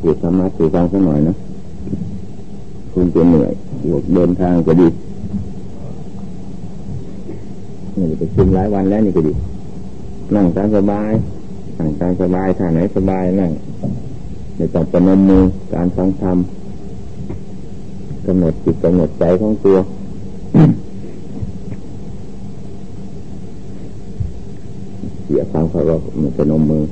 เกิดธรรมะสู่ฟังสักหน่อยนะคุณจะเหนื่อยบวกเดินทางก็ดีนี่ไปชิมหลายวันแล้วนี่ก็ดีนั่งตามสบายนั่งตามสบายท่าไหนสบายนั่งไม่ต้องประนมมือการฟังธรรมกำหนดจิตกำหนดใจของตัวเสียความเคารพมันจะนมมือ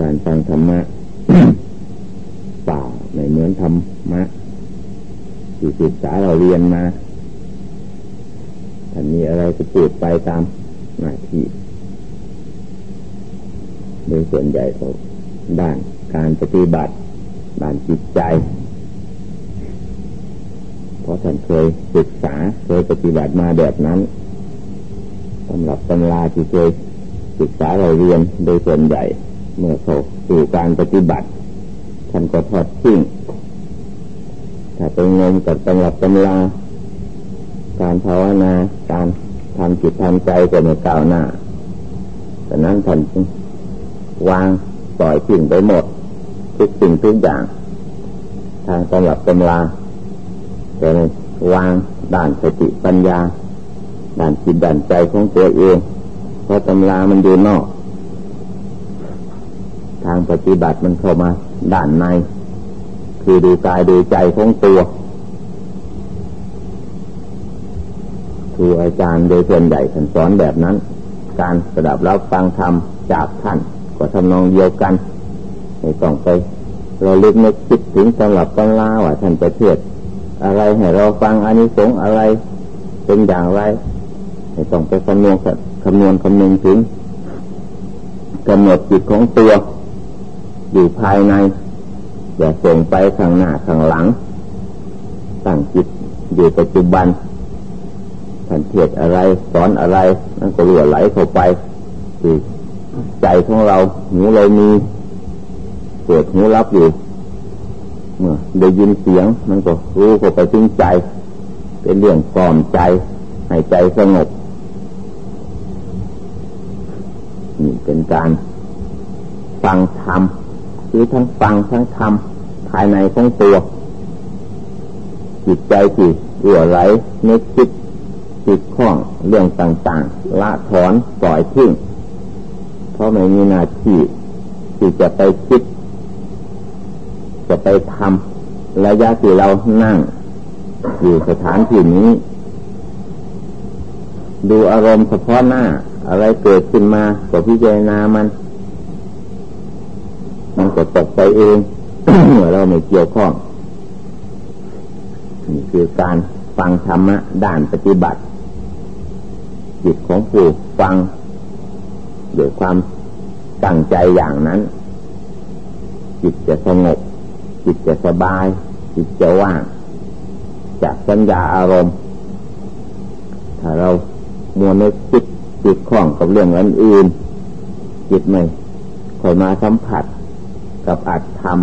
การ ฟังธรรมะป่าในเหมือนธรรมะที่ศึกษาเราเรียนมาถ้ามีอะไรก็พูดไปตามหน้าที่โดยส่วนใหญ่เขาด้านการปฏิบัติด้านจิตใจ เพราะท่านเคยศึกษาเคยปฏิบัติมาแบบนั้นสำหรับตำราที่เคยศึกษาเราเรียนโดยส่วนใหญ่ เมื่อเขาสู่การปฏิบัติท่านก็ทอดทิ้งถ้าไปงมกับตำรับตำราการภาวนาการทำจิตทำใจก็ไม่ก้าวหน้าแต่นั้นท่านวางปล่อยสิ่งไปหมด ทุกสิ่งทุกอย่าง ทางตำรับตำราแต่วางด่านสติปัญญา ด่านจิตด่านใจของตัวเองเพราะตำรามันอยู่นอก ทางปฏิบัติมันเข้ามาด่านใน คือดูกายดูใจของตัวครูอาจารย์โดยส่วนใหญ่ท่านสอนแบบนั้น การสดับรับฟังธรรมจากท่านก็ทำนองเดียวกันไม่ต้องไปเราลึกนึกคิดถึงสำหรับตำราว่าท่านจะเทศ อะไรให้เราฟังอานิสงส์อะไรเป็นอย่างไรไม่ต้องไปคำนวณคำนวณคำนึงถึงกำหนดจิตของตัว อยู่ภายใน อย่าส่งไปข้างหน้าข้างหลัง ตั้งจิตอยู่ปัจจุบันท่านเทศอะไรสอนอะไรนั่นก็เรั่วไหลเข้าไปคือใจของเราหูเรามีเปิดหูรับอยู่เมื่อได้ยินเสียงมันก็รู้เข้าไปถึงใจ เป็นเรื่องกล่อมใจให้ใจสงบนี่เป็นการฟังธรรม คือทั้งฟังทั้งทำภายในของตัว จิตใจที่รั่วไหลนึกคิดติดข้องเรื่องต่างๆ ละถอนปล่อยทิ้งเพราะไม่มีหน้าที่ที่จะไปคิด จะไปทำระยะที่เรานั่ง อยู่สถานที่นี้ ดูอารมณ์เฉพาะหน้า อะไรเกิดขึ้นมาก็พิจารณามัน ก็ตกไปเองเมื่อเราไม่เกี่ยวข้องนี่คือการฟังธรรมะด้านปฏิบัติ จิตของผู้ฟังด้วยความตั้งใจอย่างนั้น จิตจะสงบ จิตจะสบาย จิตจะว่าง จากสัญญาอารมณ์ ถ้าเรามัวนึกคิดจิตคล้องกับเรื่องอื่น จิตไม่ค่อยมาสัมผัส กับอัตธรรม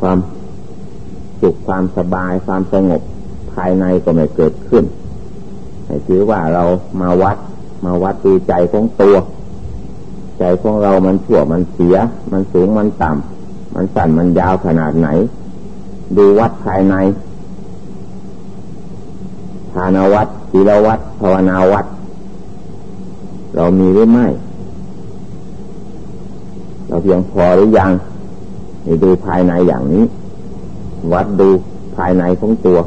ความสุขความสบายความสงบภายในก็ไม่เกิดขึ้นให้ถือว่าเรามาวัด มาวัดดูใจของตัว ใจของเรามันชั่วมันเสีย มันสูงมันต่ำมันสั้นมันยาวขนาดไหน ดูวัดภายในทานวัดศีลวัดภาวนาวัด เรามีหรือไม่ เราเพียงพอหรือยังดูภายในอย่างนี้ วัดดูภายในของตัว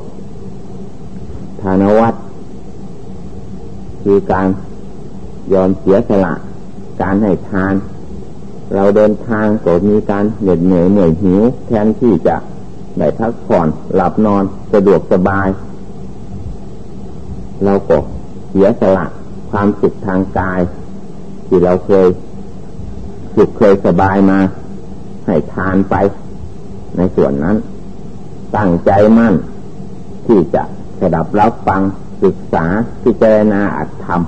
ทานวัดคือการยอมเสียสละ การให้ทาน เราเดินทางก็มีการเหน็ดเหนื่อยเหนื่อยหิว แทนที่จะได้พักผ่อนหลับนอนสะดวกสบาย เราก็เสียสละความสุขทางกาย ที่เราเคย สุขเคยสบายมา ให้ทานไป ในส่วนนั้น ตั้งใจมั่น ที่จะสดับรับฟังศึกษาพิจารณาอัตธรรม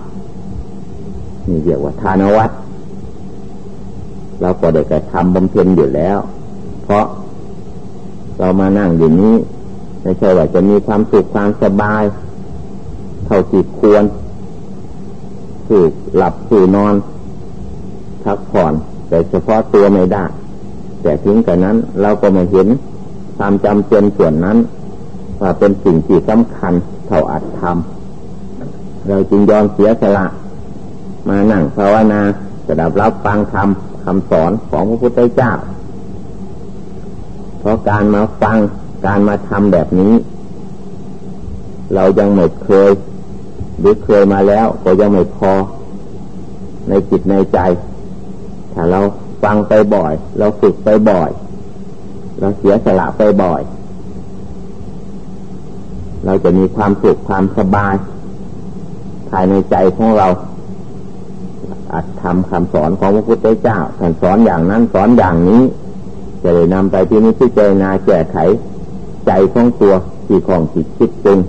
นี่เรียกว่าทานวัตรเราก็ได้กระทำบำเพ็ญอยู่แล้ว เพราะเรามานั่งอยู่นี้ไม่ใช่ว่าจะมีความสุขความสบาย เท่าที่ควรสูกหลับสู่นอนพักผ่อน แต่เฉพาะตัวไม่ได้ แต่ถึงแต่นั้นเราก็ไม่เห็นความจำเป็นส่วนนั้น ว่าเป็นสิ่งที่สำคัญเท่าอัดทำเราจึงยอมเสียสละ มานั่งภาวนาจะดับรับฟังธรรมคำสอนของพระพุทธเจ้า เพราะการมาฟังการมาทำแบบนี้ เรายังไม่เคย หรือเคยมาแล้วก็ยังไม่พอ ในจิตในใจ ถ้าเราฟังไปบ่อย เราฝึกไปบ่อย เราเสียสละไปบ่อย เราจะมีความสุขความสบายภายในใจของเราอัดทำคำสอนของพระพุทธเจ้าท่านสอนอย่างนั้นสอนอย่างนี้ จะได้นำไปที่นี้ที่เจนาแก้ไข ใจของตัวที่ของจิตคิดจริง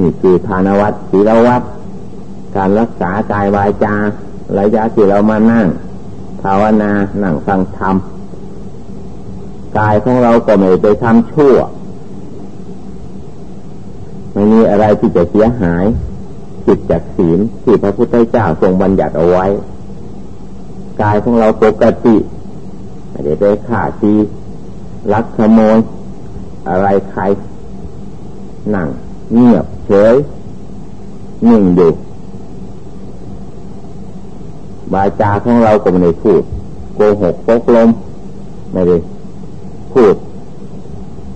นี่คือทานวัตรศีลวัตรการรักษากายวายจา ระยะที่เรามานั่ง ภาวนานั่งฟังธรรมกายของเราก็ไม่ไปทำชั่ว ไม่มีอะไรที่จะเสียหายจิตจากศีลที่พระพุทธเจ้าทรงบัญญัติเอาไว้ กายของเราปกติไม่ได้ไปฆ่าตีลักขโมยอะไรใคร นั่ง เงียบเฉยนิ่งอยู่ วาจาของเราก็ไม่ได้พูดโกหกโกลม ไม่ได้พูด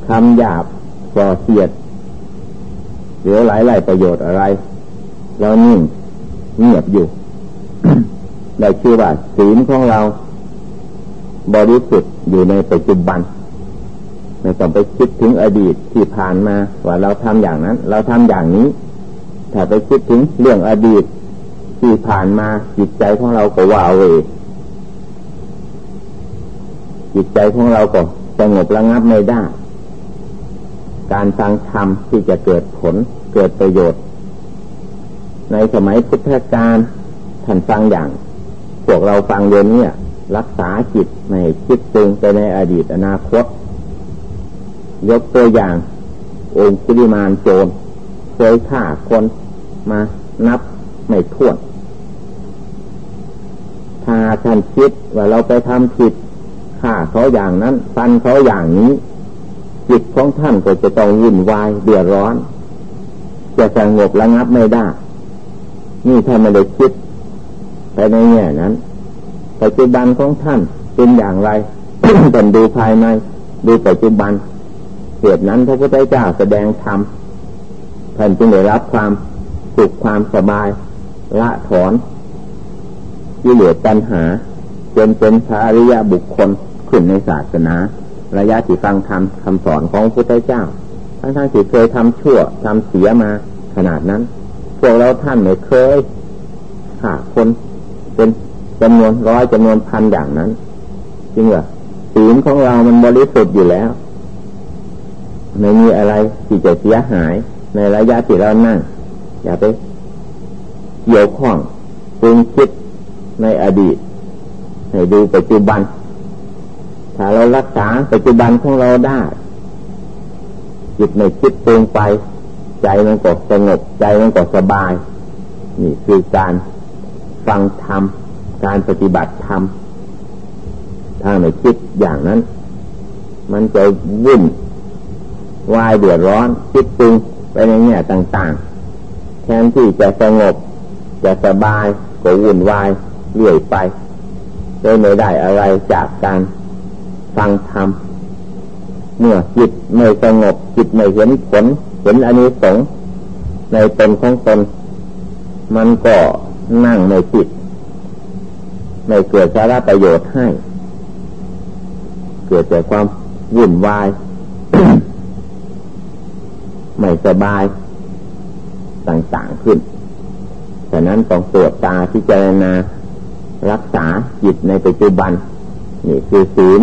คำหยาบส่อเสียดเหลือหลายหลายประโยชน์อะไร เรานิ่งเงียบอยู่ ได้ชื่อว่าศีลของเรา บริสุทธิ์อยู่ในปัจจุบันไม่ต้องไปคิดถึงอดีตที่ผ่านมา ว่าเราทำอย่างนั้น เราทำอย่างนี้ ถ้าไปคิดถึงเรื่องอดีต ที่ผ่านมาจิตใจของเราก็ว่าเวจิตใจของเราก็สงบระงับไม่ได้ การฟังธรรมที่จะเกิดผลเกิดประโยชน์ ในสมัยพุทธกาลท่านฟังอย่าง พวกเราฟังเดินเนี่ยรักษาจิตไม่คิดตึงไปในอดีตอนาคต ยกตัวอย่าง องค์กุลิมานโจรเคยฆ่าคนมานับ ไม่ถ้วถ้าท่านคิดว่าเราไปทำผิดฆ่าเขาอย่างนั้นฟันเขาอย่างนี้ จิตของท่านก็จะต้องวุ่นวายเดือดร้อน จะสงบระงับไม่ได้ นี่ท่านไม่ได้คิด ไปในแง่นั้นปัจจุบันของท่านเป็นอย่างไรท่านดูภายในดูปัจจุบันเหตุนั้นพระพุทธเจ้าแสดงธรรมท่านจึงได้รับความสุขความสบาย ละถอนยิเลอปัญหา จนเป็นพระอริยบุคคลขึ้นในศาสนา ระยะที่ฟังธรรมคำสอนของพระพุทธเจ้า ทั้งๆที่เคยทำชั่วทำเสียมาขนาดนั้น พวกเราท่านไม่เคยฆ่าคนเป็นจำนวนร้อยจำนวนพันอย่างนั้น จริงเหรอศีลของเรามันบริสุทธิ์อยู่แล้ว ไม่มีอะไรที่จะเสียหายในระยะที่เรานั่งอย่าไป เกี่ยวข้องปรุงคิดในอดีต ให้ดูปัจจุบัน ถ้าเรารักษาปัจจุบันของเราได้ จิตไม่คิดปรุงไป ใจมันก็สงบ ใจมันก็สบาย นี่คือการฟังธรรม การปฏิบัติธรรม ถ้าไม่คิดอย่างนั้น มันจะวุ่นวายเดือดร้อน คิดปรุงไปในแง่ต่างๆ แทนที่จะสงบ จะสบายก็วุ่นวายเรื่อยไปเลยไม่ได้อะไรจากการฟังธรรมเมื่อจิตไม่สงบจิตไม่เห็นผลเห็นอันนี้สงในตนของตนมันก็นั่งในจิตไม่เกิดสาระประโยชน์ให้ เกิดแต่ความวุ่นวาย ไม่สบายต่างๆขึ้น ฉะนั้นต้องตรวจตาพิจารณารักษาจิตในปัจจุบัน นี่คือศีล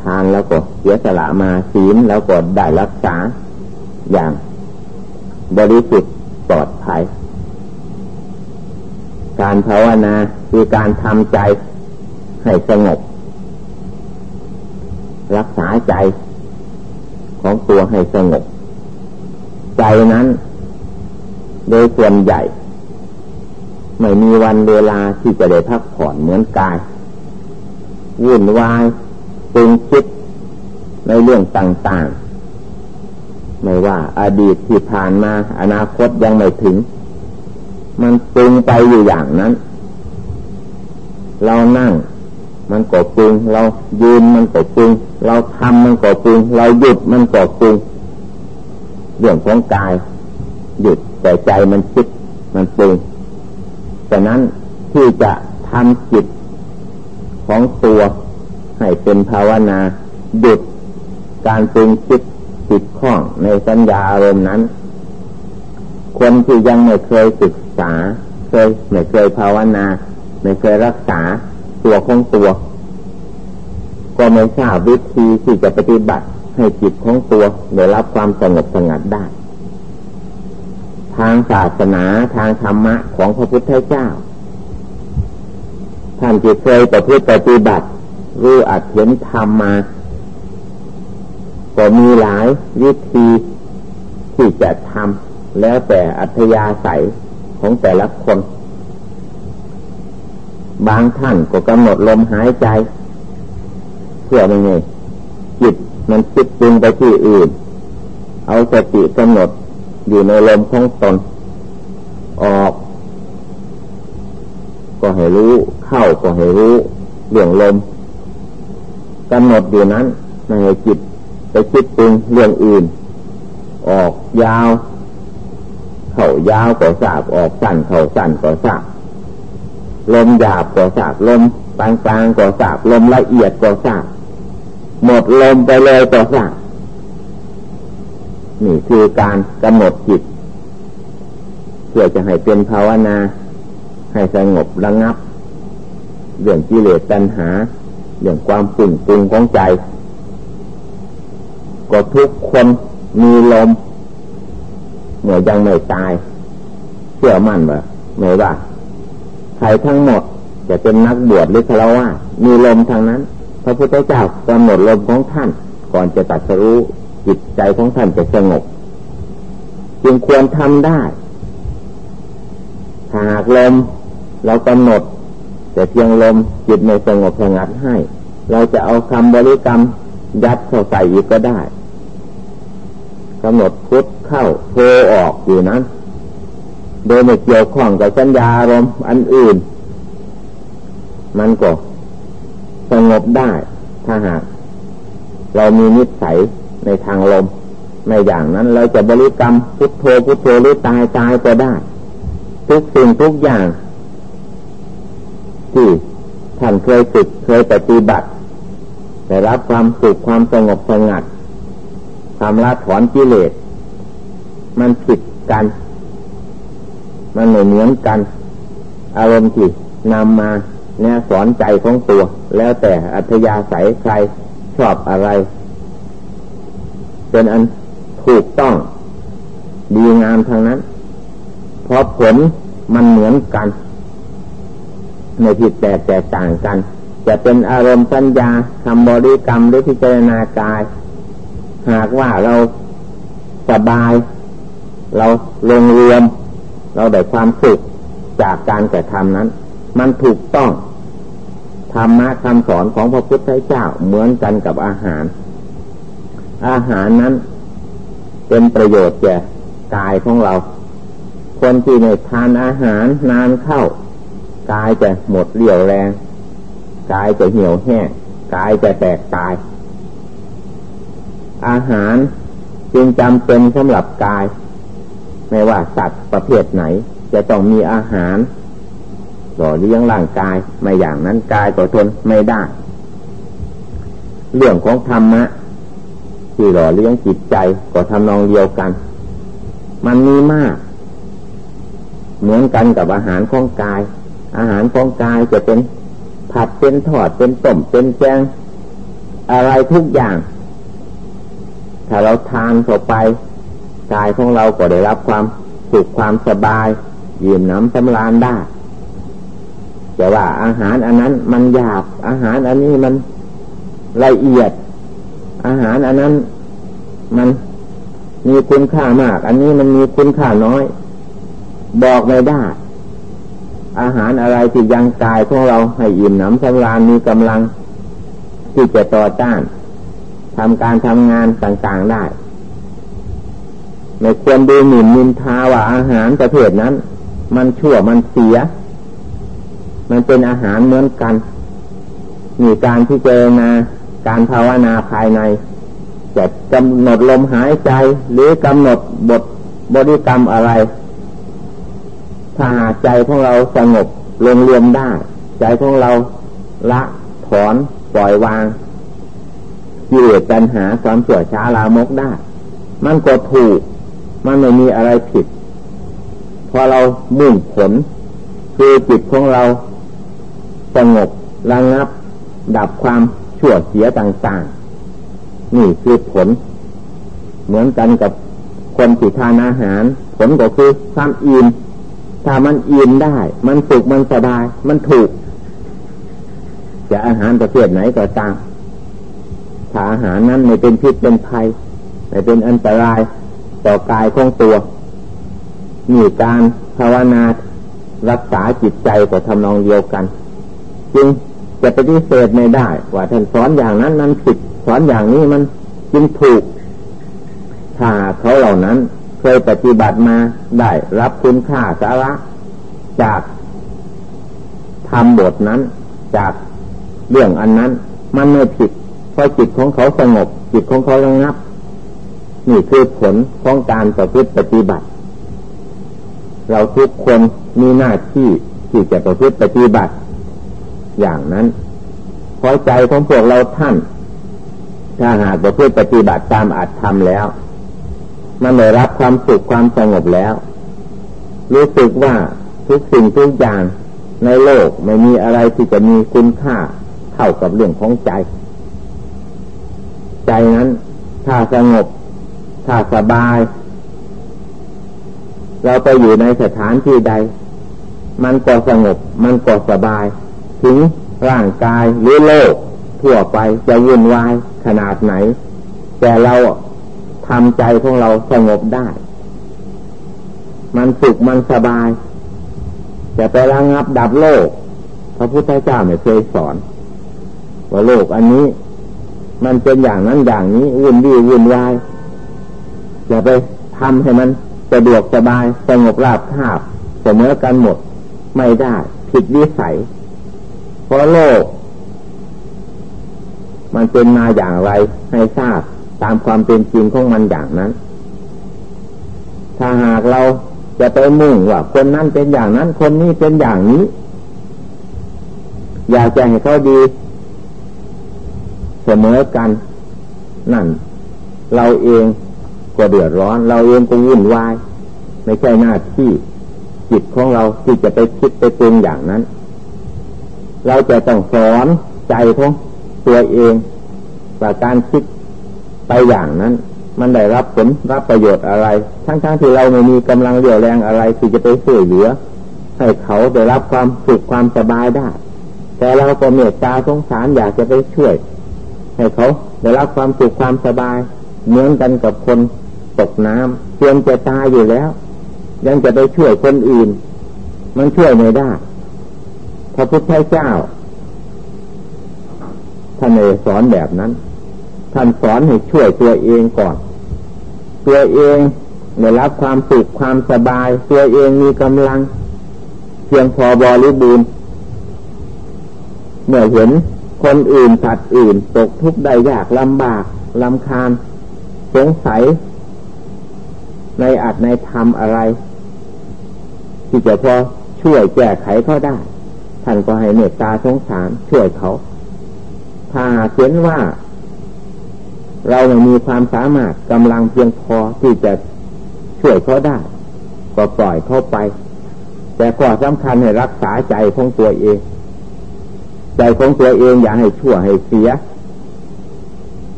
ทานแล้วก็เสียสละมาศีลแล้วก็ได้รักษาอย่าง บริสุทธิ์ปลอดภัย การภาวนาคือการทำใจให้สงบ รักษาใจของตัวให้สงบ ใจนั้น โดยส่วนใหญ่ ไม่มีวันเวลาที่จะได้พักผ่อนเหมือนกาย วุ่นวายปรุงคิดในเรื่องต่างๆ ไม่ว่าอดีตที่ผ่านมา อนาคตยังไม่ถึง มันปรุงไปอยู่อย่างนั้น เรานั่ง มันก็ปรุง เรายืนมันก็ปรุง เราทำมันก็ปรุง เราหยุดมันก็ปรุง เรื่องของกาย หยุดแต่ใจมันคิดมันปรุงฉะนั้นที่จะทำจิตของตัวให้เป็นภาวนาหยุดการปรุงคิดติดข้องในสัญญาอารมณ์นั้น คนที่ยังไม่เคยศึกษา เคยไม่เคยภาวนา ไม่เคยรักษาตัวของตัว ก็ไม่ทราบวิธีที่จะปฏิบัติให้จิตของตัวได้รับความสงบสงัดได้ ทางศาสนาทางธรรมะของพระพุทธเจ้า ท่านที่เคยประพฤติปฏิบัติรู้อัดเห็นธรรมมา ก็มีหลายวิธีที่จะทำแล้วแต่อัธยาศัยของแต่ละคน บางท่านก็กำหนดลมหายใจ เพื่อไม่ไงจิตมันคิดปรุงไปที่อื่น เอาสติกำหนด อยู่ในลมของตน ออก ก็ให้รู้ เข้าก็ให้รู้เรื่องลมกำหนดอยู่นั้นในจิตไปคิดปรุงเรื่องอื่น ออกยาว เข่ายาวก็ทราบออกสั้นเข่าสั้นก็ทราบลมหยาบก็ทราบลมกลางกลางก็ทราบลมละเอียดก็ทราบหมดลมไปเลยก็ทราบ นี่คือการกำหนดจิต เพื่อจะให้เป็นภาวนา ให้สงบระงับ เรื่องกิเลสตัณหา เรื่องความปุ่งปุงของใจ ก็ทุกคนมีลมเมื่อยังไม่ตาย เชื่อมั่นว่าไม่ว่าใครทั้งหมดจะเป็นนักบวชหรือฆราวามีลมทางนั้น พระพุทธเจ้ากำหนดลมของท่านก่อนจะตัดสรู้ จิตใจของท่านจะสงบ จึงควรทำได้หากลมเรากำหนด แต่เพียงลมจิตในสงบสงัดให้ เราจะเอาคำบริกรรมยัดเข้าใส่อีกก็ได้กำหนดพุทเข้าโทออกอยู่นั้น โดยไม่เกี่ยวข้องกับสัญญาอารมณ์อันอื่น มันก็สงบได้ถ้าหากเรามีนิสัย ในทางลม ในอย่างนั้นเราจะบริกรรมพุทโธพุทโธหรือตายตายก็ได้ ทุกสิ่งทุกอย่างที่ท่านเคยฝึกเคยปฏิบัติได้รับความสุขความสงบสงัด ความละถอนกิเลส มันผิดกัน มันไม่เหมือนกัน อารมณ์ที่นำมาเนี่ยสอนใจของตัว แล้วแต่อัธยาศัยใครชอบอะไร เป็นอันถูกต้อง ดีงามทางนั้น เพราะผลมันเหมือนกัน ในผิดแต่แตกต่างกัน จะเป็นอารมณ์สัญญาคำบริกรรมหรือพิจารณากาย หากว่าเราสบาย เราลงรวม เราได้ความสุขจากการกระทำนั้น มันถูกต้องธรรมะคำสอนของพระพุทธเจ้าเหมือนกันกับอาหาร อาหารนั้น เป็นประโยชน์แก่กายของเรา คนที่ในทานอาหารนานเข้ากายจะหมดเรี่ยวแรงกายจะเหี่ยวแห้งกายจะแตกตาย อาหารจึงจำเป็นสำหรับกาย ไม่ว่าสัตว์ประเภทไหน จะต้องมีอาหารหล่อเลี้ยงร่างกายไม่อย่างนั้นกายก็ทนไม่ได้ เรื่องของธรรมะ ที่หล่อเลี้ยงจิตใจก็ทำนองเดียวกัน มันมีมาก เหมือนกันกับอาหารของกาย อาหารของกายจะเป็นผัดเป็นทอดเป็นต้มเป็นแกงอะไรทุกอย่าง ถ้าเราทานเข้าไปกายของเราก็ได้รับความสุขความสบายยืมน้ำสำราญได้แต่ว่าอาหารอันนั้นมันหยาบอาหารอันนี้มันละเอียด อาหารอันนั้นมันมีคุณค่ามาก อันนี้มันมีคุณค่าน้อย บอกไม่ได้ อาหารอะไรที่ยังกายของเราให้อิ่มหนำสำราญมีกำลัง ที่จะต่อต้านทำการทำงานต่างๆได้ไม่ควรดูหมิ่นมินทาว่าอาหารประเภทนั้น มันชั่วมันเสีย มันเป็นอาหารเหมือนกัน มีการที่เจรนา การภาวนาภายในจะกำหนดลมหายใจ หรือกำหนดบทบริกรรมอะไร ถ้าหากใจของเราสงบลงรียมได้ ใจของเราละถอนปล่อยวางกิเลสปัญหาความเสื่อช้าลามกได้ มันก็ถูก มันไม่มีอะไรผิด พอเรามุ่งผล คือจิตของเราสงบระงับ ดับความ ชั่วเสียต่างๆ นี่คือผล เหมือนกันกับคนที่ทานอาหาร ผลก็คือความอิ่มถ้ามันอิ่มได้ มันสุขมันสบาย มันถูก จะอาหารประเภทไหนก็ตามถ้าอาหารนั้นไม่เป็นพิษเป็นภัยไม่เป็นอันตรายต่อกายของตัวมีการภาวนารักษาจิตใจก็ทำนองเดียวกัน จึง จะปฏิเสธไม่ได้ ว่าท่านสอนอย่างนั้นนั้นผิดสอนอย่างนี้มันจึงถูก ถ้าเขาเหล่านั้นเคยปฏิบัติมาได้รับคุณค่าสาระ จากทำบทนั้น จากเรื่องอันนั้น มันไม่ผิดเพอจิตของเขาสงบ จิตของเขาระงับ นี่คือผลของการประพฤติปฏิบัติ เราทุกคนมีหน้าที่ที่จะประพฤติปฏิบัติ อย่างนั้นพอใจของพวกเราท่าน ถ้าหากประพฤติปฏิบัติตามอัตธรรมแล้ว มันได้รับความสุขความสงบแล้ว รู้สึกว่าทุกสิ่งทุกอย่างในโลกไม่มีอะไรที่จะมีคุณค่าเท่ากับเรื่องของใจ ใจนั้น ถ้าสงบ ถ้าสบาย เราไปอยู่ในสถานที่ใด มันก็สงบ มันก็สบาย ถึงร่างกายหรือโลก ทั่วไปจะวุ่นวายขนาดไหน แต่เราทำใจของเราสงบได้ มันสุขมันสบาย จะไประงับดับโลก พระพุทธเจ้าไม่เคยสอน ว่าโลกอันนี้ มันเป็นอย่างนั้นอย่างนี้วุ่นวี่วุ่นวายอย่าไปทำให้มันสะดวกสบายสงบราบคาบเสมอกันหมด ไม่ได้ ผิดวิสัย เพราะโลก มันเป็นมาอย่างไร ให้ทราบตามความเป็นจริงของมันอย่างนั้น ถ้าหากเราจะไปมุ่งว่าคนนั้นเป็นอย่างนั้น คนนี้เป็นอย่างนี้ อยากจะให้เขาดี เสมอกัน นั่น เราเองก็เดือดร้อน เราเองก็วุ่นวาย ไม่ใช่หน้าที่จิตของเราที่จะไปคิดไปปรุงอย่างนั้น เราจะต้องสอนใจของตัวเองว่าการคิดไปอย่างนั้น มันได้รับผลรับประโยชน์อะไร ทั้งๆทที่เราไม่มีกำลังเรี่ยวแรงอะไรที่จะไปช่วยเหลือ ให้เขาได้รับความสุขความสบายได้ แต่เราก็เมตตาสงสารอยากจะไปช่วย ให้เขาได้รับความสุขความสบาย เหมือนกันกับคนตกน้ำเตรียมจะตายอยู่แล้ว ยังจะไปช่วยคนอื่น มันช่วยไม่ได้ พระพุทธเจ้า ท่านเอสอนแบบนั้น ท่านสอนให้ช่วยตัวเองก่อน ตัวเองได้รับความสุขความสบาย ตัวเองมีกำลัง เพียงพอบริบูรณ์เมื่อเห็นคนอื่นสัตว์อื่น ตกทุกข์ได้ยากลำบากลำคาญ สงสัย ในอัดในธรรมอะไร ที่จะพอช่วยแก้ไขเขาได้ ท่านก็ให้เมตตาสงสารช่วยเขา ถ้าเห็นว่า เราไม่มีความสามารถกำลังเพียงพอที่จะช่วยเขาได้ ก็ปล่อยเขาไป แต่ก็สำคัญให้รักษาใจของตัวเอง ใจของตัวเองอย่าให้ชั่วให้เสีย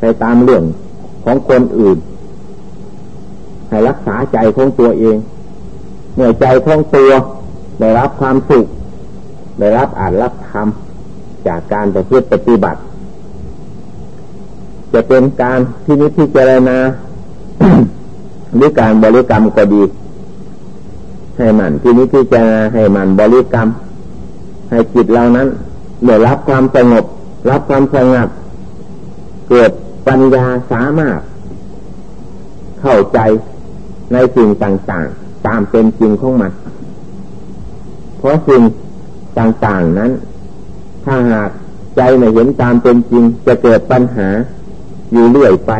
ไปตามเรื่องของคนอื่น ให้รักษาใจของตัวเองเมื่อใจของตัวได้รับความสุข ได้รับอ่านรับธรรมจากการประพฤติปฏิบัติ จะเป็นการที่นิพพจารณาหรือการบริกรรมก็ดี ให้มันที่นี้ที่จะให้มันบริกรรม ให้จิตเรานั้นได้รับความสงบ รับความสงัด เกิดปัญญาสามารถ เข้าใจในสิ่งต่างๆ ตามเป็นจริงของมันเพราะสิ่ง ต่างๆนั้น ถ้าหากใจไม่เห็นตามเป็นจริง จะเกิดปัญหาอยู่เรื่อยไป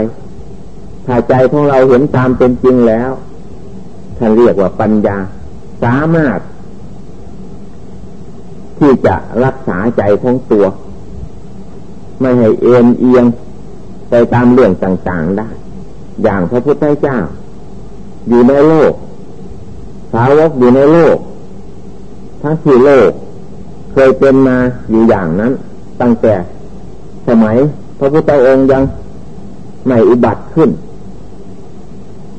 ถ้าใจของเราเห็นตามเป็นจริงแล้วท่านเรียกว่าปัญญา สามารถ ที่จะรักษาใจของตัว ไม่ให้เอ็นเอียงไปตามเรื่องต่างๆได้ อย่างพระพุทธเจ้า อยู่ในโลกสาวกอยู่ในโลก ทั้งที่โลก ยเป็นมาอยู่อย่างนั้น ตั้งแต่สมัย พระพุทธองค์ยังไม่อุบัติขึ้น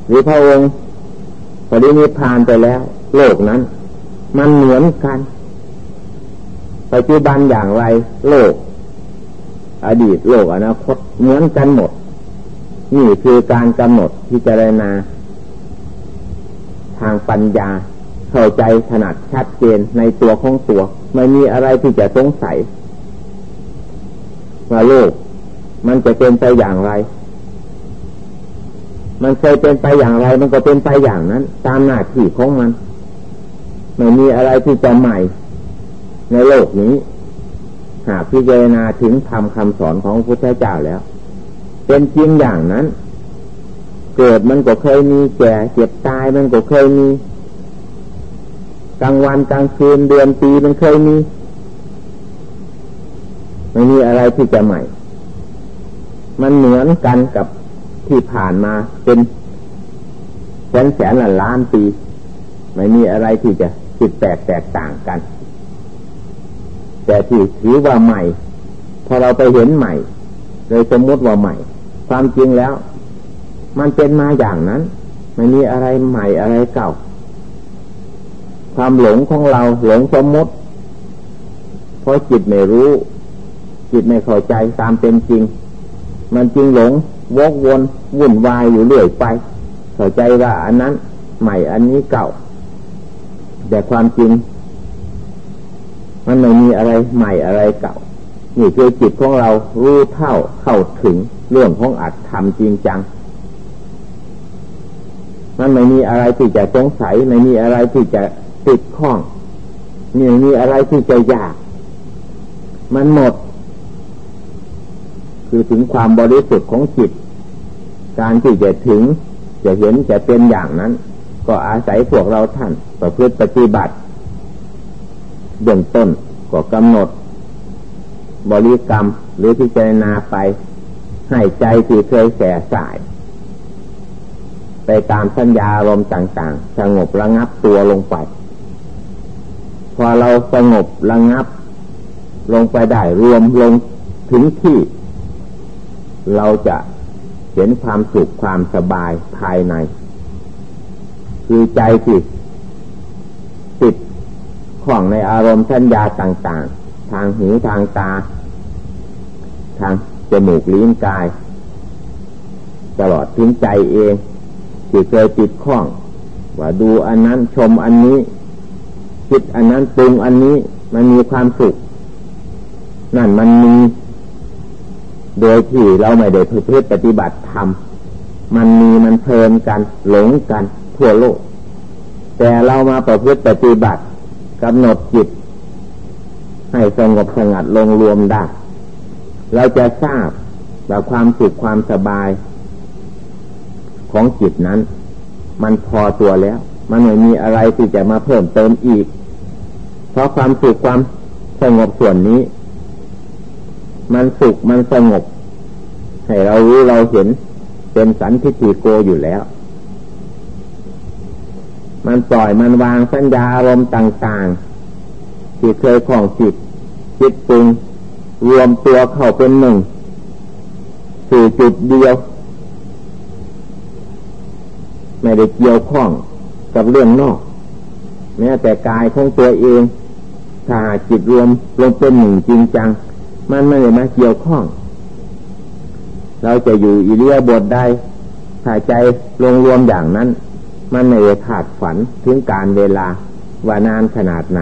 หรือพระองค์พอดีนิพพานไปแล้ว โลกนั้น มันเหมือนกันปัจจุบันอย่างไร โลก อดีตโลกอนาคตเหมือนกันหมด นี่คือการกำหนดพิจารณา ทางปัญญา เข้าใจถนัดชัดเจนในตัวของตัว ไม่มีอะไรที่จะสงสัยว่าโลก มันจะเป็นไปอย่างไร มันเคยเป็นไปอย่างไร มันก็เป็นไปอย่างนั้น ตามหน้าที่ของมัน ไม่มีอะไรที่จะใหม่ ในโลกนี้ หากพิจารณาถึงทำคำสอนของพระพุทธเจ้าแล้ว เป็นจริงอย่างนั้น เกิดมันก็เคยมีแก่เจ็บตายมันก็เคยมี กลางวันกลางคืนเดือนปีมันเคยมีไม่มีอะไรที่จะใหม่ มันเหมือนกันกับที่ผ่านมาเป็นแสนแสนล้านล้านปี ไม่มีอะไรที่จะจิตแตกแตกต่างกัน แต่ที่ถือว่าใหม่ พอเราไปเห็นใหม่เลยสมมติว่าใหม่ ความจริงแล้ว มันเป็นมาอย่างนั้น ไม่มีอะไรใหม่อะไรเก่า ความหลงของเราหลงสมมติเพราะจิตไม่รู้ จิตไม่เข้าใจตามเป็นจริง มันจริงหลงวกวนวุ่นวายอยู่เรื่อยไป เข้าใจว่าอันนั้นใหม่อันนี้เก่า แต่ความจริง มันไม่มีอะไรใหม่อะไรเก่านี่คือจิตของเรารู้เท่าเข้าถึงเรื่องของอัตธรรมจริงจังมันไม่มีอะไรที่จะสงสัยไม่มีอะไรที่จะ ติดข้องไม่มีอะไรที่จะยาก มันหมด คือถึงความบริสุทธิ์ของจิต การที่จะถึงจะเห็นจะเป็นอย่างนั้น ก็อาศัยพวกเราท่านประพฤติปฏิบัติเบื้องต้นก็กำหนด บริกรรมหรือพิจารณาไป ให้ใจที่เคยแส่สาย ไปตามสัญญาลมต่าง ๆ สงบระงับตัวลงไป พอเราสงบระงับ ลงไปได้รวมลงถึงที่ เราจะเห็นความสุขความสบายภายใน คือใจที่ติดข้องในอารมณ์สัญญาต่าง ๆ ทางหูทางตา ทางจมูกลิ้นกาย ตลอดทิ้งใจเองที่เคยติดข้อง ว่าดูอันนั้นชมอันนี้ คิดอันนั้นปรุงอันนี้มันมีความสุข นั่นมันมี โดยที่เราไม่ได้พึ่งปฏิบัติธรรมมันมีมันเพลินกันหลงกันทั่วโลก แต่เรามาประพฤติปฏิบัติกำหนดจิต ให้สงบสงัดลงรวมได้ เราจะทราบว่าความสุขความสบาย ของจิตนั้น มันพอตัวแล้ว มันไม่มีอะไรที่จะมาเพิ่มเติมอีก เพราะความสุขความสงบส่วนนี้ มันสุขมันสงบ ให้เรารู้เราเห็นเป็นสันทิฏฐิโกอยู่แล้ว มันปล่อยมันวางสัญญาอารมณ์ต่างๆที่เคยของจิตจิตปรุงรวมตัวเข้าเป็นหนึ่งสู่จุดเดียว ไม่ได้เกี่ยวข้องกับเรื่องนอกแม้แต่กายของตัวเอง ถ้าจิตรวมลงเป็นหนึ่งจริงจัง มันไม่ได้มาเกี่ยวข้อง เราจะอยู่อิเลียบทใดถ้าใจลงรวมอย่างนั้น มันไม่ได้ขาดฝันถึงการเวลาว่านานขนาดไหน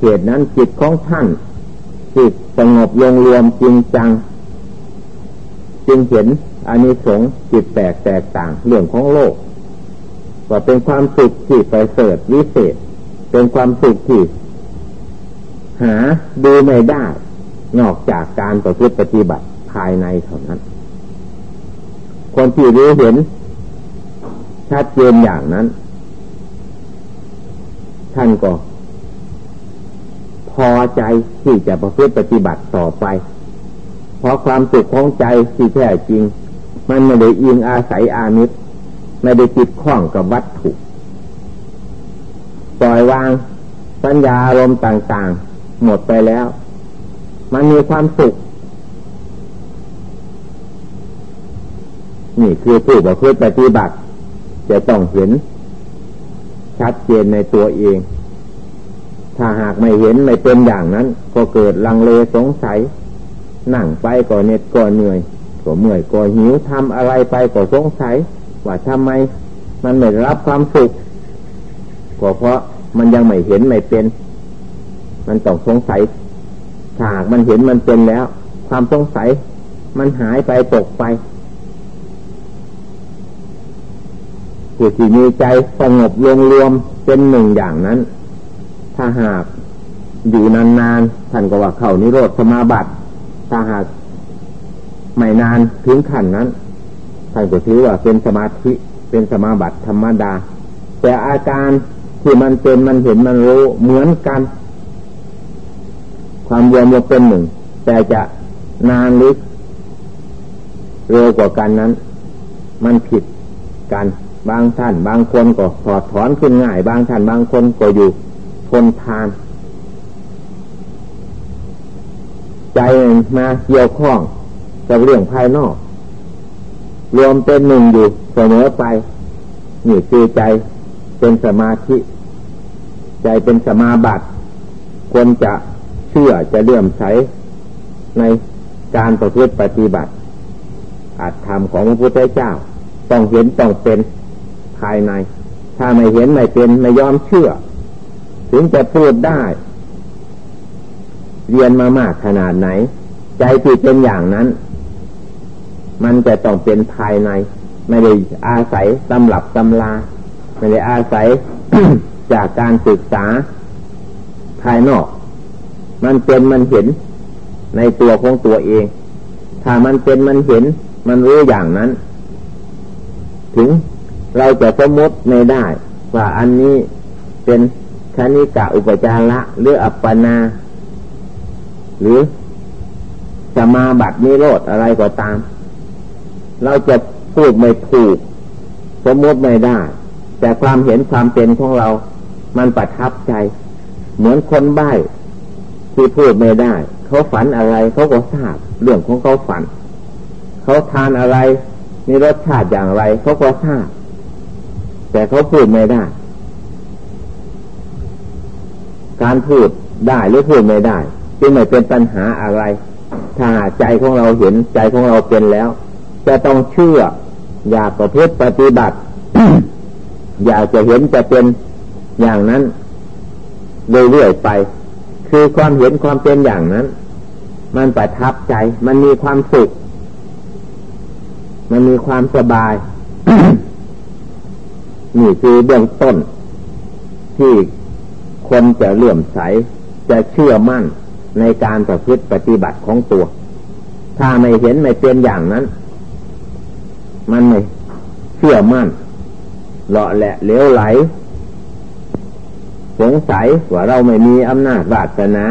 เหตุนั้นจิตของท่านจิตสงบลงรวมจริงจัง จึงเห็นอานิสงส์จิตแตกแตกต่างเรื่องของโลก ว่าเป็นความสุขที่ไปเสริฐวิเศษ เป็นความสุขที่ หาดูไม่ได้ นอกจากการประพฤติปฏิบัติภายในเท่านั้น คนที่รู้เห็น ชัดเจนอย่างนั้น ท่านก็พอใจที่จะประพฤติปฏิบัติต่อไป เพราะความสุขของใจที่แท้จริง มันไม่ได้อิงอาศัยอามิตรไม่ได้ติดข้องกับวัตถุ ปล่อยวางสัญญาอารมณ์ต่าง หมดไปแล้ว มันมีความสุข นี่คือผู้ประพฤติปฏิบัติ จะต้องเห็น ชัดเจนในตัวเอง ถ้าหากไม่เห็นไม่เป็นอย่างนั้น ก็เกิดลังเลสงสัย นั่งไปก็เหน็ดก็เหนื่อยก็เมื่อยก็หิวทำอะไรไปก็สงสัย ว่าทำไม มันไม่รับความสุขก็เพราะมันยังไม่เห็นไม่เป็น มันต้องสงสัยถ้าหากมันเห็นมันเป็นแล้ว ความสงสัย มันหายไปตกไปผู้ที่มีใจสงบรวมรวมเป็นหนึ่งอย่างนั้น ถ้าหากอยู่นานๆท่านก็ว่าเข้านิโรธสมาบัติถ้าหากไม่นานถึงขั้นนั้นท่านก็ถือว่าเป็นสมาธิเป็นสมาบัติธรรมดา แต่อาการที่มันเป็นมันเห็นมันรู้เหมือนกัน ความรวมเป็นหนึ่ง แต่จะนานหรือเร็วกว่ากันนั้น มันผิดกันบางท่าน บางคนก็ถอดถอนขึ้นง่าย บางท่าน บางคนก็อยู่ทนทาน ใจมาเกี่ยวข้องกับเรื่องภายนอก รวมเป็นหนึ่งอยู่เสมอไปนี่คือใจเป็นสมาธิ ใจเป็นสมาบัติควรจะ ชื่อจะเลื่อมใสในการประพฤติปฏิบัติอาจทำของพระพุทธเจ้า ต้องเห็นต้องเป็นภายใน ถ้าไม่เห็นไม่เป็นไม่ยอมเชื่อ ถึงจะพูดได้ เรียนมามากขนาดไหน ใจที่เป็นอย่างนั้น มันจะต้องเป็นภายใน ไม่ได้อาศัยตำหลับตำลา ไม่ได้อาศัยจากการศึกษาภายนอก มันเป็นมันเห็นในตัวของตัวเอง ถ้ามันเป็นมันเห็น มันรู้อย่างนั้น ถึงเราจะสมมติไม่ได้ ว่าอันนี้เป็นชนิกะอุปจาระหรืออัปปนา หรือจะมาบัตรนิโรธอะไรก็ตาม เราจะพูดไม่ถูก สมมติไม่ได้ แต่ความเห็นความเป็นของเรา มันประทับใจ เหมือนคนใบ้ ที่พูดไม่ได้ เขาฝันอะไรเขาก็ทราบเรื่องของเขาฝัน เขาทานอะไรมีรสชาติอย่างไรเขาก็ทราบ แต่เขาพูดไม่ได้ การพูดได้หรือพูดไม่ได้จึงไม่เป็นปัญหาอะไร ถ้าใจของเราเห็นใจของเราเป็นแล้ว จะต้องเชื่อ อยากประพฤติปฏิบัติ อยากจะเห็นจะเป็นอย่างนั้นเรื่อยๆไป คือความเห็นความเป็นอย่างนั้น มันประทับใจ มันมีความสุข มันมีความสบาย นี่คือเบื้องต้น ที่คนจะเลื่อมใส จะเชื่อมั่นในการประพฤติปฏิบัติของตัว ถ้าไม่เห็นไม่เป็นอย่างนั้น มันไม่เชื่อมั่นเลาะแหละเลี้ยวไหล สงสัยว่าเราไม่มีอำนาจวาสนา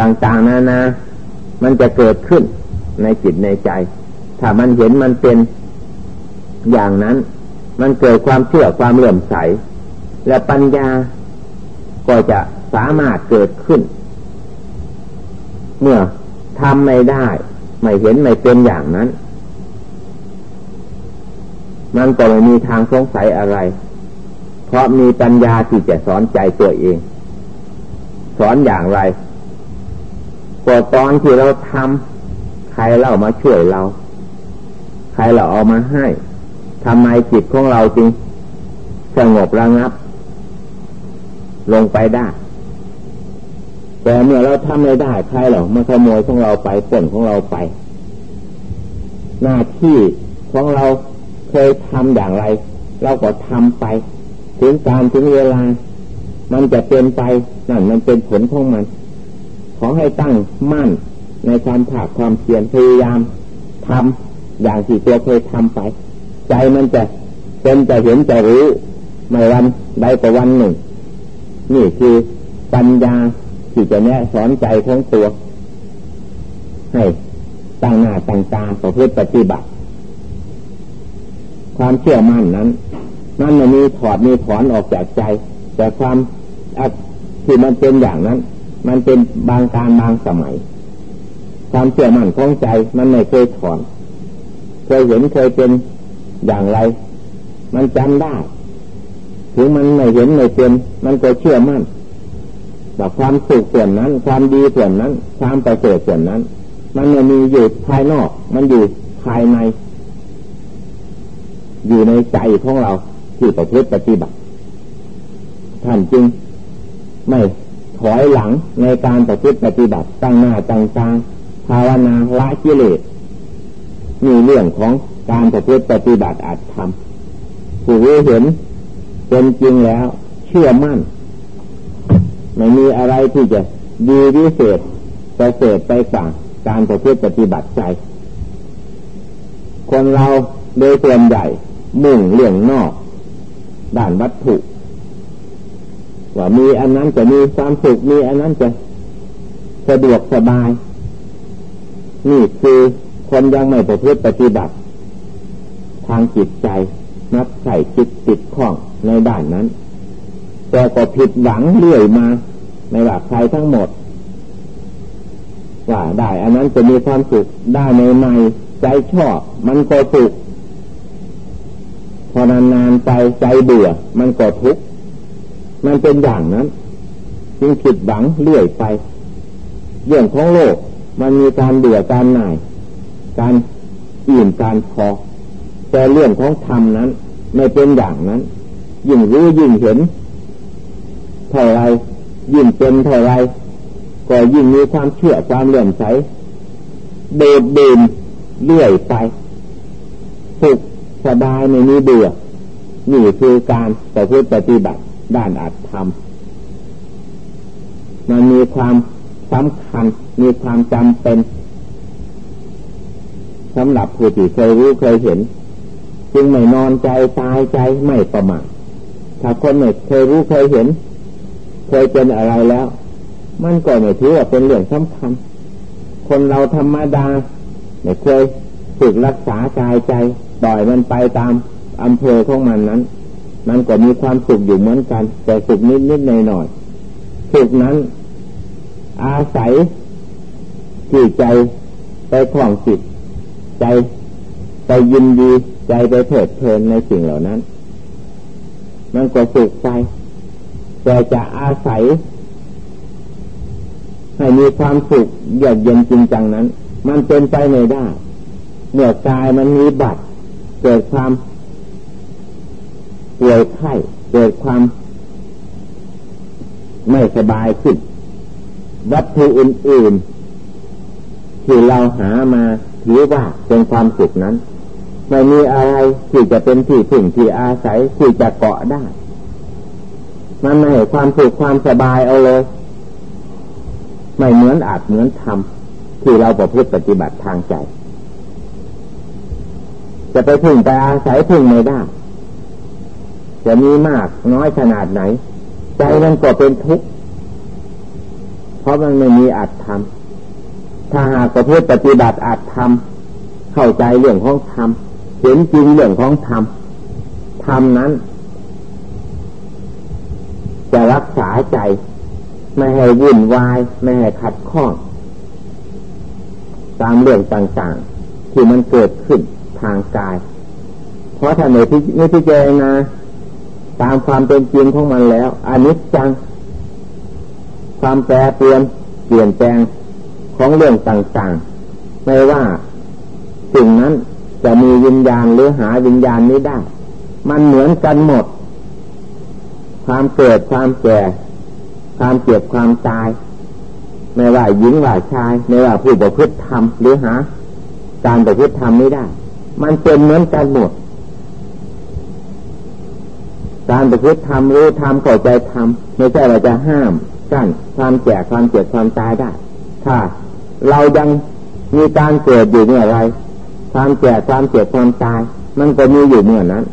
ต่างๆนานา มันจะเกิดขึ้นในจิตในใจ ถ้ามันเห็นมันเป็นอย่างนั้น มันเกิดความเชื่อความเลื่อมใส และปัญญาก็จะสามารถเกิดขึ้น เมื่อทำไม่ได้ ไม่เห็นไม่เป็นอย่างนั้น มันก็ไม่มีทางสงสัยอะไร เพราะมีปัญญาที่จะสอนใจตัวเอง สอนอย่างไรก็ตอนที่เราทำใครเรามาช่วยเรา ใครเราเอามาให้ทำไมจิตของเราจึงสงบระงับ ลงไปได้ แต่เมื่อเราทำไม่ได้ใครหรอมาขโมยของเราไปป่นของเราไป หน้าที่ของเราเคยทำอย่างไร เราก็ทำไป ถึงการถึงเวลา มันจะเป็นไปนั่นมันเป็นผลของมัน ขอให้ตั้งมั่นในความผากความเพียรพยายามทำอย่างที่ตัวเคยทำไป ใจมันจะเป็นจะเห็นจะรู้ไม่วันใดก็วันหนึ่ง นี่คือปัญญาที่จะแนะสอนใจของตัวให้ตั้งหน้าตั้งตาประพฤติปฏิบัติ ความเชื่อมั่นนั้น มันไม่มีถอดมีถอนออกจากใจ แต่ความที่มันเป็นอย่างนั้น มันเป็นบางการบางสมัย ความเชื่อมั่นของใจมันไม่เคยถอน เคยเห็นเคยเป็นอย่างไร มันจำได้ถึงมันไม่เห็นไม่เป็น มันก็เชื่อมั่นว่ความสุขส่วนนั้น ความดีส่วนนั้น ความประเสริฐส่วนนั้น มันไม่มีอยู่ภายนอก มันอยู่ภายใน อยู่ในใจของเรา ที่ประพฤติปฏิบัติท่านจึงไม่ถอยหลังในการประพฤติปฏิบัติตั้งหน้าตั้งตาภาวนาละกิเลสมีเรื่องของการประพฤติปฏิบัติอาจทำผู้รู้เห็นเป็นจริงแล้ว เชื่อมั่น ไม่มีอะไรที่จะดีวิเศษประเสริฐไปกว่าการประพฤติปฏิบัติใจ คนเราโดยส่วนใหญ่มุ่งเรื่องนอก ด้านวัตถุ ว่ามีอันนั้นจะมีความสุขมีอันนั้นจะสะดวกสบาย นี่คือคนยังไม่ประพฤติปฏิบัติ ทางจิตใจนับใส่จิตติดข้องในด้านนั้น แต่ก็ผิดหวังเรื่อยมาในว่าใครทั้งหมด ว่าได้ อันนั้นจะมีความสุขได้ในในใจชอบ มันก็สุข พอนานๆไปใจเบื่อ มันก็ทุกข์มันเป็นอย่างนั้นจึงผิดหวังเรื่อยไป เรื่องของโลก มันมีการเบื่อการหน่าย การอิ่มการพอแต่เรื่องของธรรมนั้น ไม่เป็นอย่างนั้น ยิ่งรู้ยิ่งเห็นเท่าไรยิ่งเป็นเท่าไรก็ยิ่งมีความเชื่อความเลื่อมใสเดินเดินเลื่อยไปสุข สบายไม่มีเบื่อ นี่คือการประพฤติปฏิบัติด้านอัตธรรม มันมีความสำคัญ มีความจำเป็นสำหรับผู้ที่เคยรู้เคยเห็น จึงไม่นอนใจตายใจไม่ประมาทถ้าคนไม่เคยรู้เคยเห็น เคยเป็นอะไรแล้ว มันก็ไม่ถือว่าเป็นเรื่องสำคัญ คนเราธรรมดาไม่เคยฝึกรักษากายใจ ปล่อยมันไปตามอำเภอของมันนั้น มันก็มีความสุขอยู่เหมือนกัน แต่สุขนิดนิดหน่อยหน่อยสุขนั้น อาศัยที่ใจไปคล้องจิตใจไปยินดีใจไปเถิดเพลินในสิ่งเหล่านั้น มันก็สุขใจแต่จะอาศัย ให้มีความสุขเยือกเย็นจริงจังนั้น มันเป็นไปไม่ได้เมื่อกายมันมีบัตร เกิดความป่วยไข้เกิดความไม่สบายขึ้น วัตถุอื่นๆ ที่เราหามาถือว่าเป็นความสุขนั้น ไม่มีอะไรที่จะเป็นที่พึ่งที่อาศัยที่จะเกาะได้ มันไม่ให้ความสุขความสบายเอาเลย ไม่เหมือนอาจเหมือนทำที่เราประพฤติปฏิบัติทางใจ จะไปพึ่งไปอาศัยพึ่งไม่ได้ จะมีมากน้อยขนาดไหน ใจมันก็เป็นทุกข์เพราะมันไม่มีอัตธรรมถ้าหากประพฤติปฏิบัติอัตธรรมเข้าใจเรื่องของธรรมเห็นจริงเรื่องของธรรมธรรมนั้น จะรักษาใจ ไม่ให้วุ่นวาย ไม่ให้ขัดข้อง ตามเรื่องต่างๆ ที่มันเกิดขึ้น ทางกาย เพราะถ้าไม่พิจารณาตามความเป็นจริงของมันแล้วอนิจจัง ความแปรเปลี่ยนเปลี่ยนแปลงของเรื่องต่างๆ ไม่ว่าสิ่งนั้นจะมีวิญญาณหรือหาวิญญาณนี้ได้ มันเหมือนกันหมด ความเกิดความแก่ ความเจ็บความตาย ไม่ว่าหญิงว่าชาย ไม่ว่าผู้ประพฤติธรรมหรือหา การประพฤติธรรมไม่ได้ มันเป็นเหมือนกันหมดการประพฤติธรรมรู้ธรรมเข้าใจธรรมไม่ใช่เราจะห้ามกั้นความแก่ความเจ็บความตายได้ ถ้า เรายังมีการเกิดอยู่เมื่อไร ความแก่ความเจ็บความตาย มันก็มีอยู่เมื่อนั้น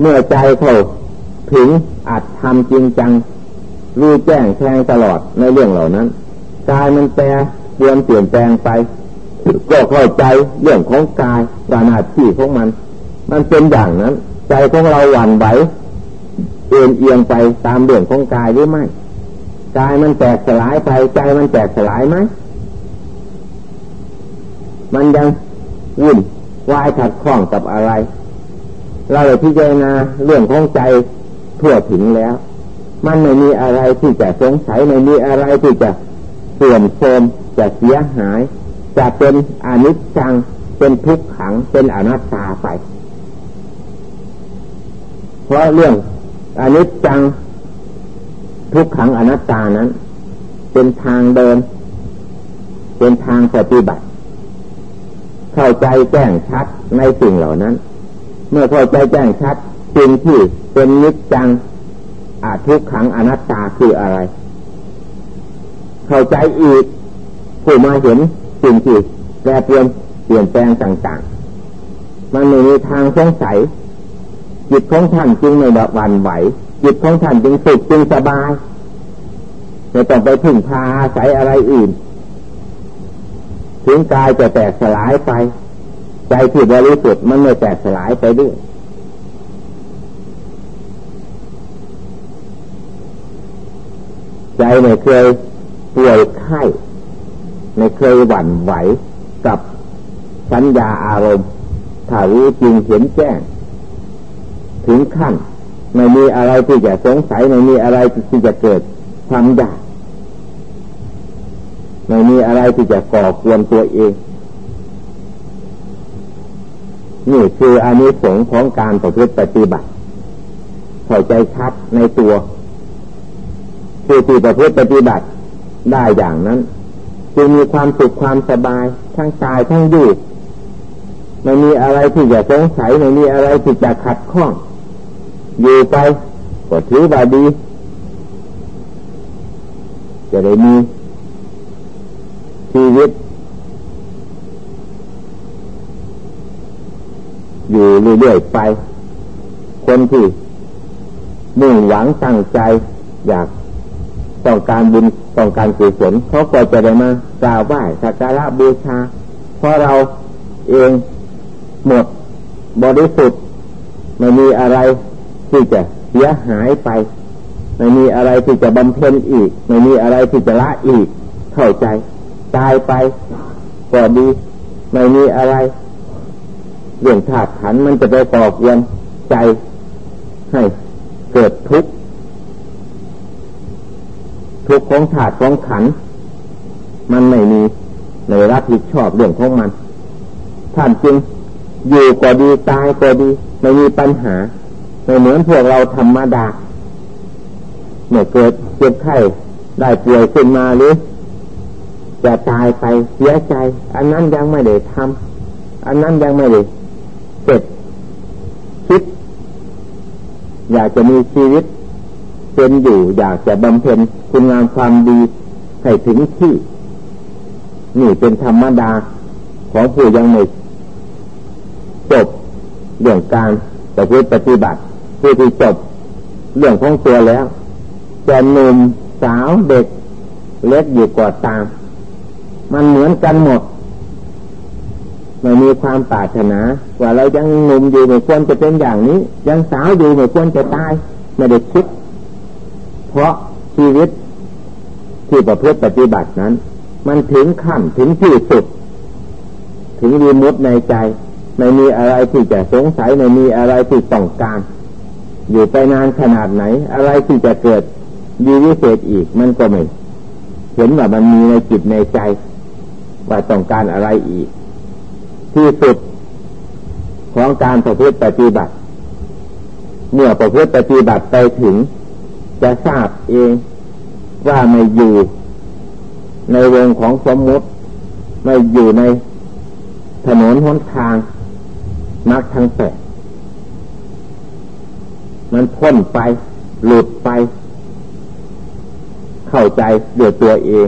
เมื่อใจเขาถึงอัดทำจริงจังรู้แจ้งแทงตลอดในเรื่องเหล่านั้นกายมันแปรเปลี่ยนเปลี่ยนแปลงไป ก็เข้าใจเรื่องของกายว่าหน้าที่ของมัน มันเป็นอย่างนั้น ใจของเราหวั่นไหวเอียงเอียงไปตามเรื่องของกายหรือไม่กายมันแตกสลายไปใจมันแตกสลายไหมมันยังวุ่นวายขัดข้องกับอะไร เราเลยพิจารณาเรื่องของใจทั่วถึงแล้ว มันไม่มีอะไรที่จะสงสัยไม่มีอะไรที่จะเสื่อมโทรมจะเสียหาย จะเป็นอนิจจัง เป็นทุกขัง เป็นอนัตตาไปเพราะเรื่องอนิจจัง ทุกขังอนัตตานั้น เป็นทางเดิน เป็นทางปฏิบัติ เข้าใจแจ้งชัดในสิ่งเหล่านั้น เมื่อเข้าใจแจ้งชัดสิ่งที่เป็นนิจจังอาทุกขังอนัตตาคืออะไร เข้าใจอีกผู้มาเห็น สิ่งที่แปรเปลี่ยนเปลี่ยนแปลงต่างๆ มันไม่มีทางสงสัยจิตของท่านจึงไม่แบบวันไหว จิตของท่านจึงสุขจึงสบายไม่ต้องไปพึ่งพาอาศัยอะไรอื่น ถึงกายจะแตกสลายไป ใจที่บริสุทธิ์มันไม่แตกสลายไปด้วยใจไม่เคยป่วยไข้ ไม่เคยหวั่นไหวกับสัญญาอารมณ์ถ้ารู้จริงเห็นแจ้ง ถึงขั้นไม่มีอะไรที่จะสงสัยไม่มีอะไรที่จะเกิดความอยากไม่มีอะไรที่จะก่อควรตัวเอง นี่คืออานิสงส์ของการประพฤติปฏิบัติเข้าใจชัดในตัวคือที่ประพฤติปฏิบัติได้อย่างนั้น จึงมีความสุขความสบายทั้งตายทั้งอยู่ไม่มีอะไรที่จะสงสัยไม่มีอะไรที่จะขัดข้อง อยู่ไปก็ถือว่าดี จะได้มีชีวิต อยู่เรื่อยๆไป คนที่มุ่งหวังตั้งใจ อยาก ต้องการบุญต้องการกุศลเขาก็จะได้มากราบไหว้สักการะบูชา เพราะเราเองหมดบริสุทธิ์ไม่มีอะไรที่จะเสียหายไป ไม่มีอะไรที่จะบำเพ็ญอีก ไม่มีอะไรที่จะละอีก เข้าใจตายไปก็ดีไม่มีอะไรเรื่องธาตุขันมันจะไปก่อกวนใจให้เกิดทุกข์ ทุกข์ของธาตุของขัน มันไม่มีในรับผิดชอบเรื่องของมัน ท่านจึงอยู่ก็ดีตายก็ดี ไม่มีปัญหาไม่เหมือนพวกเราธรรมดาเมื่อเกิดเจ็บไข้ได้ป่วยขึ้นมาหรือจะตายไปเสียใจ อันนั้นยังไม่ได้ทำอันนั้นยังไม่ได้เสร็จคิด อยากจะมีชีวิต เป็นอยู่อยากจะบำเพ็ญคุณงามความดีให้ถึงที่ นี่เป็นธรรมดาของผู้ยังไม่จบเรื่องการประพฤติปฏิบัติผู้ที่จบเรื่องของตัวแล้วจะหนุ่มสาวเด็ก เล็กอยู่กว่าตาม มันเหมือนกันหมดไม่มีความปรารถนา ว่าเรายังหนุ่มอยู่ไม่ควรจะเป็นอย่างนี้ ยังสาวอยู่ไม่ควรจะตายไม่ได้คิด เพราะชีวิตที่ประพฤติปฏิบัตินั้น มันถึงขั้นถึงที่สุด ถึงวีมุดในใจ ไม่มีอะไรที่จะสงสัยไม่มีอะไรที่ต้องการ อยู่ไปนานขนาดไหน อะไรที่จะเกิดดีวิเศษอีกมันก็ไม่ เห็นว่ามันมีในจิตในใจ ว่าต้องการอะไรอีกทที่สุดของการประพฤติปฏิบัติ เมื่อประพฤติปฏิบัติไปถึง จะทราบเองว่าไม่อยู่ในวงของสมมติ ไม่อยู่ในถนนหนทางนักทางแปดมันพ้นไป หลุดไป เข้าใจเดือดตัวเอง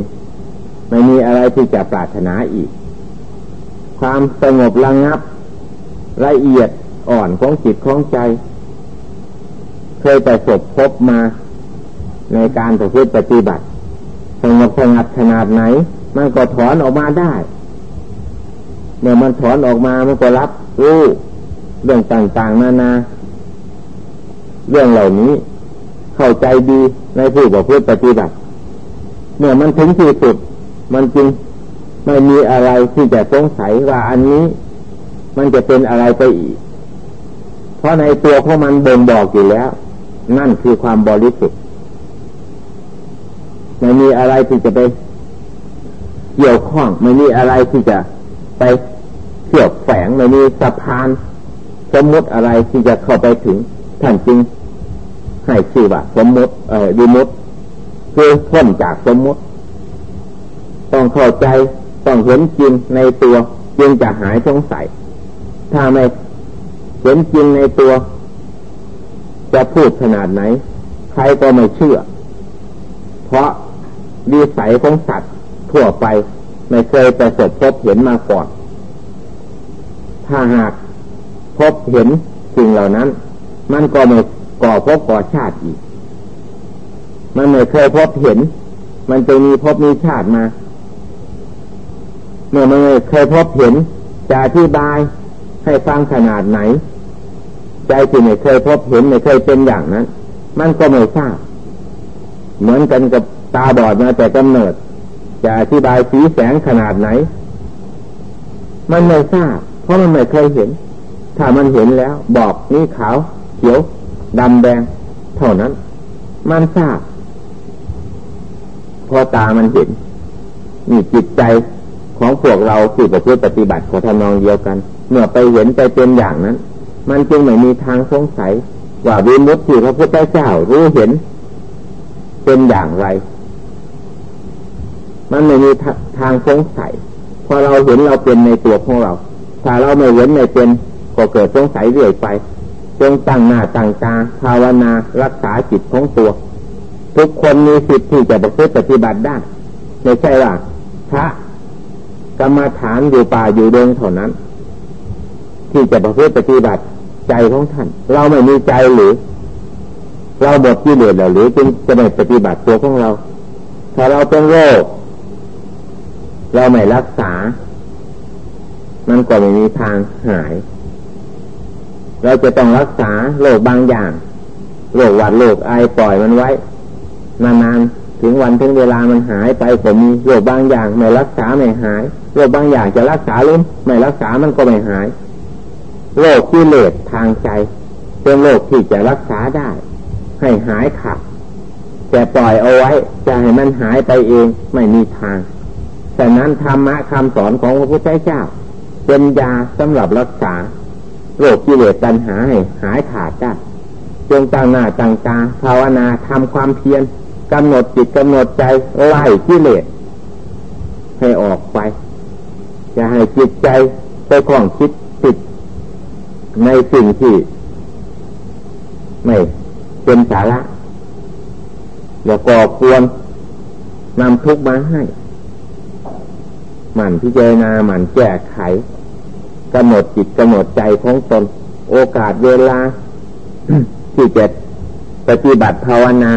ไม่มีอะไรที่จะปรารถนาอีก ความสงบระงับ ละเอียดอ่อนของจิตของใจ เคยไปสบพบมา ในการประพฤติปฏิบัติสงบสงัดขนาดไหน มันก็ถอนออกมาได้เมื่อมันถอนออกมามันก็รับรู้เรื่องต่างๆนานา เรื่องเหล่านี้ เข้าใจดีในผู้ประพฤติปฏิบัติ เมื่อมันถึงที่สุด มันจึงไม่มีอะไรที่จะสงสัยว่าอันนี้ มันจะเป็นอะไรไปอีก เพราะในตัวของมันบ่งบอกอยู่แล้ว นั่นคือความบริสุทธิ์ ไม่มีอะไรที่จะไปเกี่ยวข้องไม่มีอะไรที่จะไปเกี่ยวแฝงไม่มีสะพาน สมมติอะไรที่จะเข้าไปถึงท่านจริงให้ชื่อว่าสมมติเอ่อดีมุติคือพ้นจากสมมติ ต้องเข้าใจต้องเห็นจริงในตัวจึงจะหายสงสัย ถ้าไม่เห็นจริงในตัว จะพูดขนาดไหน ใครก็ไม่เชื่อ เพราะ ดีสัยของสัตว์ทั่วไป ไม่เคยประสบพบเห็นมาก่อน ถ้าหากพบเห็นสิ่งเหล่านั้น มันก็ไม่ก่อพบก่อชาติอีก มันไม่เคยพบเห็น มันจะมีพบมีชาติมา เมื่อมันไม่เคยพบเห็นจะอธิบายให้ฟังขนาดไหน ใจที่ไม่เคยพบเห็นไม่เคยเป็นอย่างนั้น มันก็ไม่ทราบเหมือนกันกับ ตาบอดมาแต่กำเนิด จะอธิบายสีแสงขนาดไหน มันไม่ทราบเพราะมันไม่เคยเห็น ถ้ามันเห็นแล้ว บอกนี่ขาว เขียวดำแดง เท่านั้น มันทราบพอตามันเห็นนี่จิตใจของพวกเราที่ประพฤติปฏิบัติขอทำนองเดียวกัน เมื่อไปเห็นไปเป็นอย่างนั้น มันจึงไม่มีทางสงสัยว่าวิมุตติพระพุทธเจ้ารู้เห็น เป็นอย่างไร มันไม่มีทางสงสัยพอเราเห็นเราเป็นในตัวของเรา ถ้าเราไม่เห็นไม่เป็นก็เกิดสงสัยเรื่อยไปจงตั้งหน้าตั้งตาภาวนารักษาจิตของตัว ทุกคนมีสิทธิ์ที่จะประพฤติปฏิบัติได้ไม่ใช่ว่าพระกรรมฐานอยู่ป่าอยู่เดงเท่านั้น ที่จะประพฤติปฏิบัติใจของท่าน เราไม่มีใจหรือ เราหมดที่เหลือหรือจึงจะไม่ปฏิบัติตัวของเรา ถ้าเราเป็นโรค เราไม่รักษา มันก็ไม่มีทางหาย เราจะต้องรักษาโรคบางอย่างโรคหวัดโรคไอปล่อยมันไว้ นานๆถึงวันถึงเวลามันหายไปผมมีโรคบางอย่างไม่รักษาไม่หายโรคบางอย่างจะรักษาหรือไม่รักษามันก็ไม่หายโรคที่เลดทางใจเป็นโรคที่จะรักษาได้ ให้หายขาดแต่ปล่อยเอาไว้จะให้มันหายไปเองไม่มีทาง ฉะนั้นธรรมะคำสอนของพระพุทธเจ้า เป็นยาสำหรับรักษาโรคกิเลสตัณหาให้หายขาดได้จงตั้งหน้าตั้งตาภาวนาทำความเพียรกำหนดจิตกำหนดใจไล่กิเลสให้ออกไปจะให้จิตใจไปคล้องคิดติดในสิ่งที่ ไม่เป็นสาระแล้วก่อควรนำทุกมาให้ หมั่นพิจารณาหมั่นแก้ไขกำหนดจิตกำหนดใจของตน โอกาสเวลา ที่จะปฏิบัติภาวนา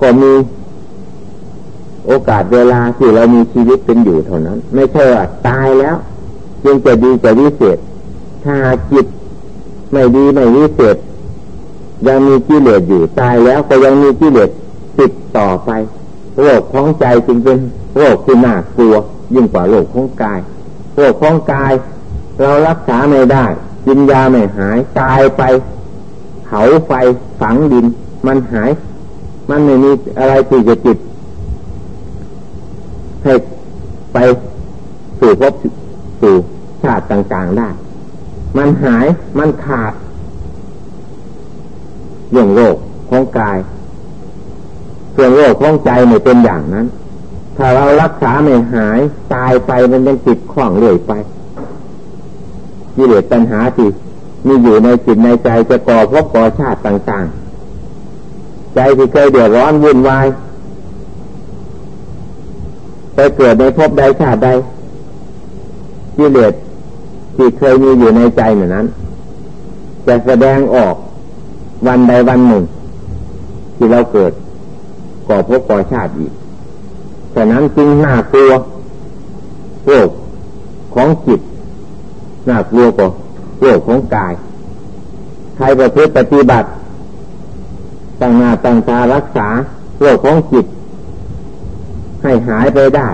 ก็มีโอกาสเวลาที่เรามีชีวิตเป็นอยู่เท่านั้น ไม่ใช่ว่าตายแล้วจึงจะดีจะวิเศษ ถ้าจิตไม่ดีไม่วิเศษ ยังมีกิเลสอยู่ตายแล้วก็ยังมีกิเลสติดต่อไปโรคของใจจึงเป็นโรคที่น่ากลัว ยิ่งกว่าโรคของกายโรคของกาย เรารักษาไม่ได้กินยาไม่หายตายไปเผาไฟฝังดิน มันหาย มันไม่มีอะไรที่จะจิตให้ไปสู่พบสู่ชาติต่างๆได้ มันหายมันขาดเรื่องโรคของกาย ส่วนโรคของใจไม่เป็นอย่างนั้น ถ้าเรารักษาไม่หายตายไปมันยังติดข้องเรื่อยไปกิเลสปัญหาที่มีอยู่ในจิตในใจจะก่อพบก่อชาติต่าง ๆ ใจที่เคยเดือดร้อนวุ่นวายไปเกิดในภพใดชาติใดกิเลสที่เคยมีอยู่ในใจเหมือนนั้น จะแสดงออกวันใดวันหนึ่ง ที่เราเกิดก่อภพก่อชาติอีก ฉะนั้นจึงน่ากลัวโรคของจิตน่ากลัวกว่าโรคของกาย ใครประพฤติปฏิบัติตั้งหน้าตั้งตารักษาโรคของจิต ให้หายไปได้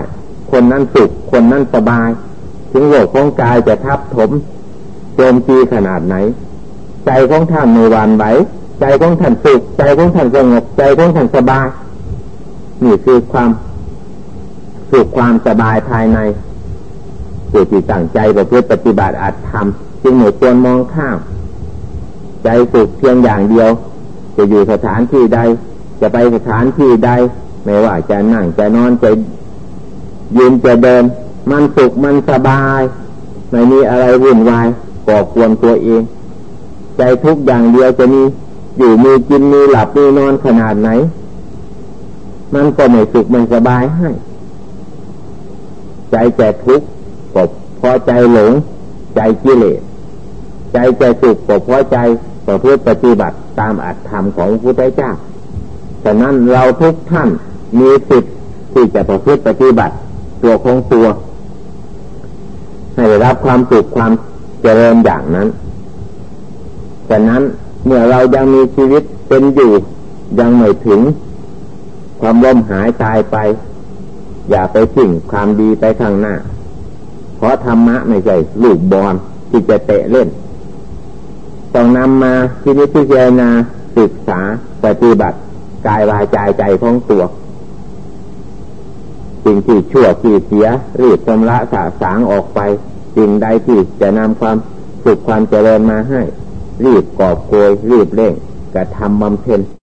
คนนั้นสุข คนนั้นสบาย ถึงโรคของกายจะทับถมโจมตีขนาดไหน ใจของท่านในวันไหวใจของท่านสุข ใจของท่านสงบ ใจของท่านสบาย นี่คือความ สุขความสบายภายในผู้ที่ตั้งใจประพฤติปฏิบัติอาจทำจึงไม่ควรมองข้าม ใจสุขเพียงอย่างเดียว จะอยู่สถานที่ใด จะไปสถานที่ใด ไม่ว่าจะนั่งจะนอนจะยืนจะเดิน มันสุขมันสบาย ไม่มีอะไรวุ่นวายก่อควรตัวเอง ใจทุกอย่างเดียวจะมีอยู่มีกินมีหลับมีนอนขนาดไหน มันก็ไม่สุขมันสบายให้ ใจแก่ทุกข์ก็พอใจหลง ใจกิเลส ใจใจสุขก็พอใจก็เพื่อปฏิบัติตามอัตธรรมของพระพุทธเจ้าฉะนั้นเราทุกท่านมีสิทธิ์ที่จะประพฤติปฏิบัติตัวของตัว ให้รับความสุขความเจริญอย่างนั้นฉะนั้นเมื่อเรายังมีชีวิตเป็นอยู่ยังไม่ถึง ความล้มหายตายไป อย่าไปสิ่งความดีไปข้างหน้า เพราะธรรมะไม่ใช่ลูกบอลที่จะเตะเล่น ต้องนำมาที่นิพพานาศึกษาปฏิบัติกายวาจาใจของตัว สิ่งที่ชั่วที่เสียรีบชำระสาสางออกไป สิ่งใดที่จะนำความสุขความเจริญมาให้ รีบกอบโกยรีบเร่งกระทำบำเพ็ญ